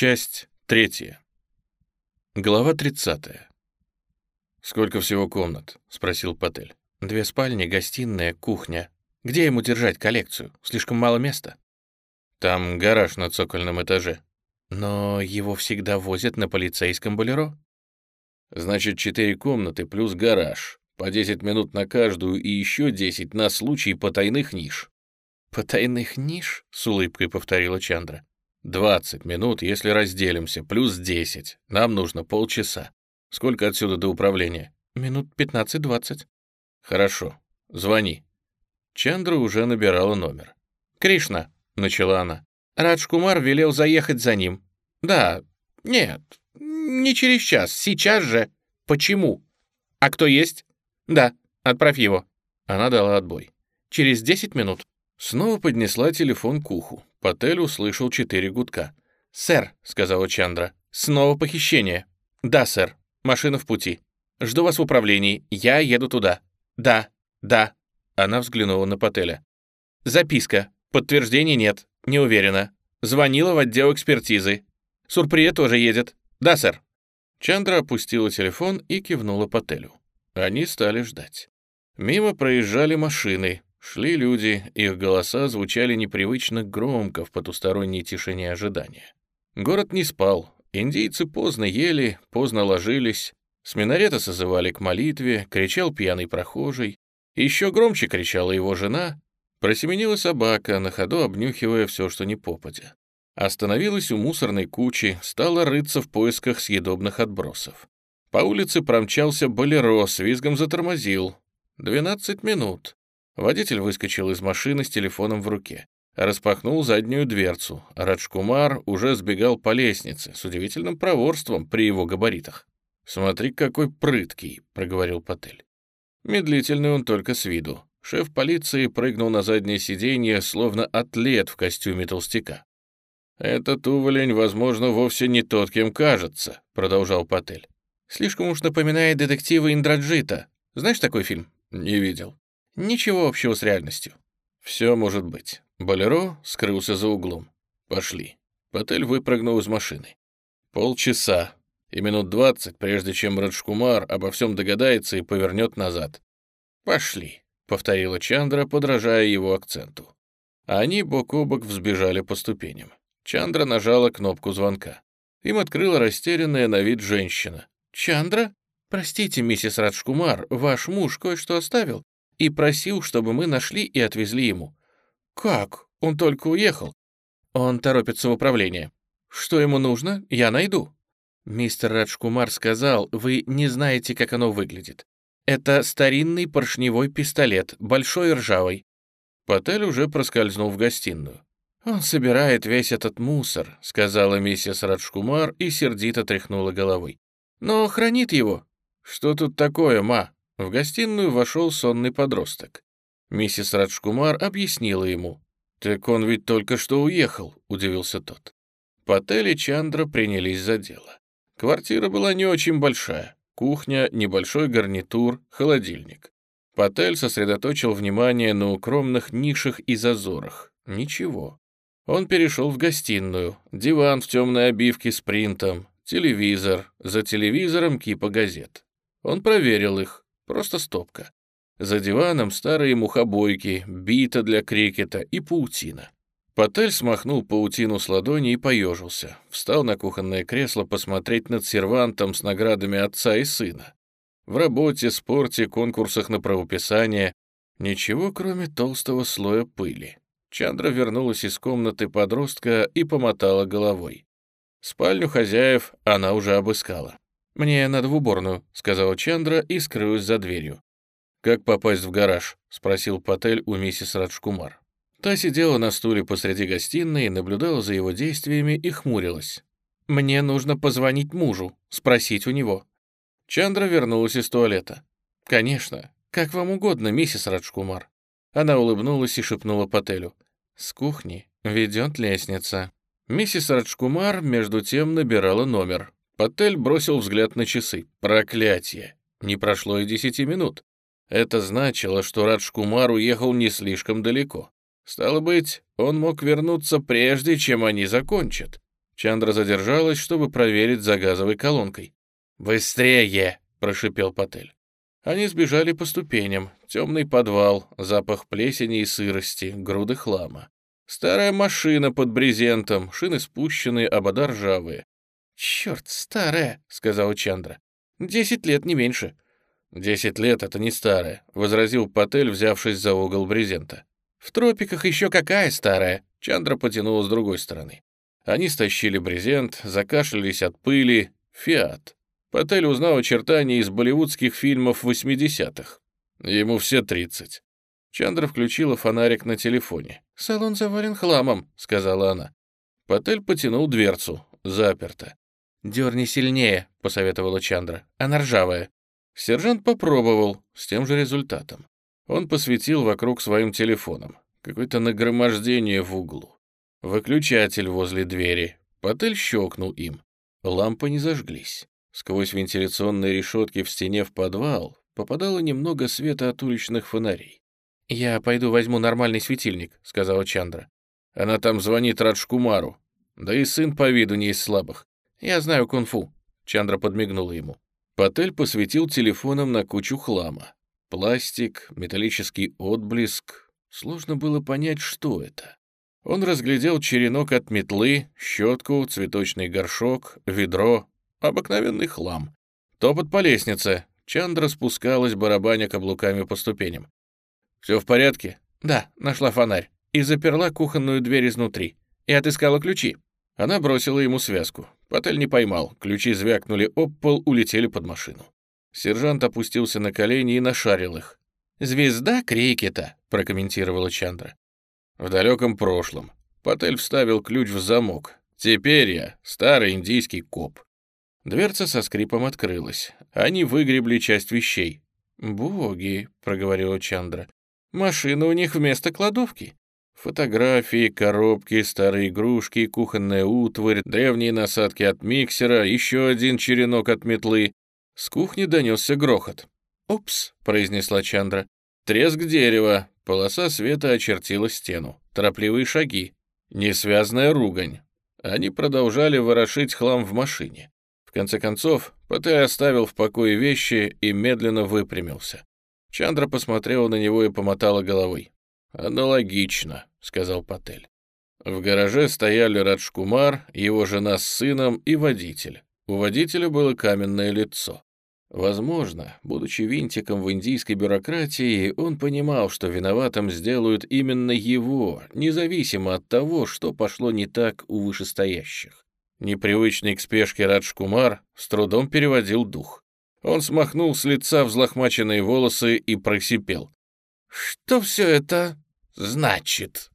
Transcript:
Часть третья. Глава 30. «Сколько всего комнат?» — спросил Патель. «Две спальни, гостиная, кухня. Где ему держать коллекцию? Слишком мало места?» «Там гараж на цокольном этаже». «Но его всегда возят на полицейском болеро». «Значит, четыре комнаты плюс гараж. По 10 минут на каждую и еще 10 на случай потайных ниш». «Потайных ниш?» — с улыбкой повторила Чандра. «Двадцать минут, если разделимся, плюс десять. Нам нужно полчаса. Сколько отсюда до управления?» «Минут пятнадцать-двадцать». «Хорошо. Звони». Чандра уже набирала номер. «Кришна», — начала она. «Радж Кумар велел заехать за ним». «Да, нет, не через час, сейчас же. Почему? А кто есть?» «Да, отправь его». Она дала отбой. «Через десять минут». Снова поднесла телефон к уху. Патель услышал четыре гудка. «Сэр», — сказала Чандра, — «снова похищение». «Да, сэр. Машина в пути. Жду вас в управлении. Я еду туда». «Да, да». Она взглянула на Пателя. «Записка. Подтверждений нет. Не уверена. Звонила в отдел экспертизы. Сурприя тоже едет. Да, сэр». Чандра опустила телефон и кивнула Пателю. Они стали ждать. Мимо проезжали машины, Шли люди, их голоса звучали непривычно громко в потусторонней тишине ожидания. Город не спал, индейцы поздно ели, поздно ложились, с минарета созывали к молитве, кричал пьяный прохожий, еще громче кричала его жена, просеменила собака, на ходу обнюхивая все, что не попадя. Остановилась у мусорной кучи, стала рыться в поисках съедобных отбросов. По улице промчался болеро, с визгом затормозил. Двенадцать минут. Водитель выскочил из машины с телефоном в руке. Распахнул заднюю дверцу. Раджкумар уже сбегал по лестнице с удивительным проворством при его габаритах. «Смотри, какой прыткий», — проговорил Патель. Медлительный он только с виду. Шеф полиции прыгнул на заднее сиденье, словно атлет в костюме толстяка. «Этот уволень, возможно, вовсе не тот, кем кажется», — продолжал Патель. «Слишком уж напоминает детектива Индраджита. Знаешь такой фильм?» «Не видел». Ничего общего с реальностью. Все может быть. Болеро скрылся за углом. Пошли. Патель выпрыгнул из машины. Полчаса и минут двадцать, прежде чем Раджкумар обо всем догадается и повернет назад. «Пошли», — повторила Чандра, подражая его акценту. Они бок о бок взбежали по ступеням. Чандра нажала кнопку звонка. Им открыла растерянная на вид женщина. «Чандра? Простите, миссис Раджкумар, ваш муж кое-что оставил и просил, чтобы мы нашли и отвезли ему. Как? Он только уехал. Он торопится в управление. Что ему нужно, я найду. Мистер Раджкумар сказал, вы не знаете, как оно выглядит. Это старинный поршневой пистолет, большой и ржавый. Патель уже проскользнул в гостиную. «Он собирает весь этот мусор», — сказала миссис Раджкумар и сердито тряхнула головой. «Но хранит его». «Что тут такое, ма?» В гостиную вошел сонный подросток. Миссис Раджкумар объяснила ему. «Так он ведь только что уехал», — удивился тот. Патель и Чандра принялись за дело. Квартира была не очень большая. Кухня, небольшой гарнитур, холодильник. Патель сосредоточил внимание на укромных нишах и зазорах. Ничего. Он перешел в гостиную. Диван в темной обивке с принтом, телевизор, за телевизором кипа газет. Он проверил их. Просто стопка. За диваном старые мухобойки, бита для крикета и паутина. Патель смахнул паутину с ладони и поежился. Встал на кухонное кресло посмотреть над сервантом с наградами отца и сына. В работе, спорте, конкурсах на правописание ничего, кроме толстого слоя пыли. Чандра вернулась из комнаты подростка и помотала головой. Спальню хозяев она уже обыскала. «Мне надо в уборную», — сказала Чандра и скрылась за дверью. «Как попасть в гараж?» — спросил Патель у миссис Раджкумар. Та сидела на стуле посреди гостиной, наблюдала за его действиями и хмурилась. «Мне нужно позвонить мужу, спросить у него». Чандра вернулась из туалета. «Конечно. Как вам угодно, миссис Раджкумар». Она улыбнулась и шепнула Пателю. «С кухни ведет лестница». Миссис Раджкумар, между тем, набирала номер. Патель бросил взгляд на часы. Проклятие! Не прошло и десяти минут. Это значило, что Раджкумар уехал не слишком далеко. Стало быть, он мог вернуться прежде, чем они закончат. Чандра задержалась, чтобы проверить за газовой колонкой. «Быстрее!» — прошипел Патель. Они сбежали по ступеням. Темный подвал, запах плесени и сырости, груды хлама. Старая машина под брезентом, шины спущенные, обода ржавые. «Черт, старая!» — сказал Чандра. «Десять лет, не меньше». «Десять лет — это не старая», — возразил Патель, взявшись за угол брезента. «В тропиках еще какая старая?» Чандра потянула с другой стороны. Они стащили брезент, закашлялись от пыли. «Фиат». Патель узнал очертания из болливудских фильмов 80-х. Ему все 30. Чандра включила фонарик на телефоне. «Салон завален хламом», — сказала она. Патель потянул дверцу. Заперто. «Дерни сильнее», — посоветовала Чандра. «Она ржавая». Сержант попробовал, с тем же результатом. Он посветил вокруг своим телефоном. Какое-то нагромождение в углу. Выключатель возле двери. Патель щелкнул им. Лампы не зажглись. Сквозь вентиляционные решетки в стене в подвал попадало немного света от уличных фонарей. «Я пойду возьму нормальный светильник», — сказала Чандра. «Она там звонит Раджкумару. Да и сын по виду не из слабых. Я знаю кунг-фу». Чандра подмигнула ему. Патель посветил телефоном на кучу хлама. Пластик, металлический отблеск. Сложно было понять, что это. Он разглядел черенок от метлы, щетку, цветочный горшок, ведро, обыкновенный хлам. Топот по лестнице. Чандра спускалась, барабаня каблуками по ступеням. «Все в порядке?» «Да, нашла фонарь. И заперла кухонную дверь изнутри. И отыскала ключи». Она бросила ему связку. Патель не поймал. Ключи звякнули об пол, улетели под машину. Сержант опустился на колени и нашарил их. «Звезда крикета», — прокомментировала Чандра. В далеком прошлом. Патель вставил ключ в замок. Теперь я старый индийский коп. Дверца со скрипом открылась. Они выгребли часть вещей. «Боги», — проговорила Чандра, — «машина у них вместо кладовки». Фотографии, коробки, старые игрушки, кухонная утварь, древние насадки от миксера, еще один черенок от метлы. С кухни донесся грохот. «Упс», — произнесла Чандра. «Треск дерева, Полоса света очертила стену. Торопливые шаги. Несвязная ругань. Они продолжали ворошить хлам в машине. В конце концов, Патель оставил в покое вещи и медленно выпрямился. Чандра посмотрела на него и помотала головой. «Аналогично», — сказал Патель. В гараже стояли Раджкумар, его жена с сыном и водитель. У водителя было каменное лицо. Возможно, будучи винтиком в индийской бюрократии, он понимал, что виноватым сделают именно его, независимо от того, что пошло не так у вышестоящих. Непривычный к спешке Радж Кумар с трудом переводил дух. Он смахнул с лица взлохмаченные волосы и просипел. «Что все это значит?»